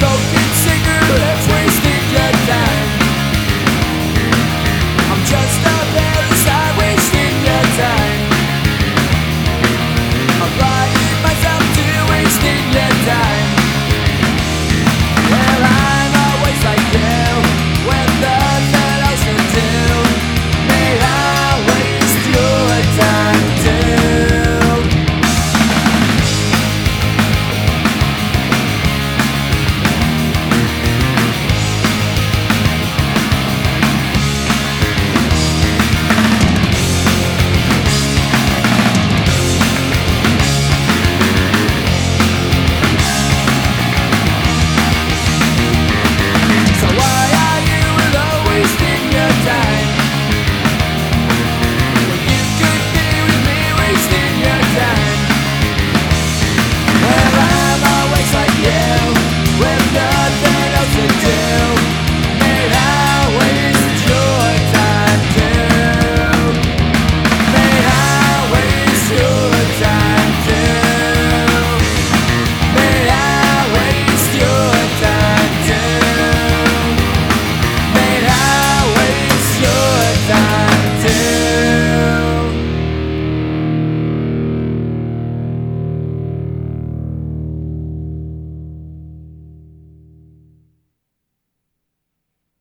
spoke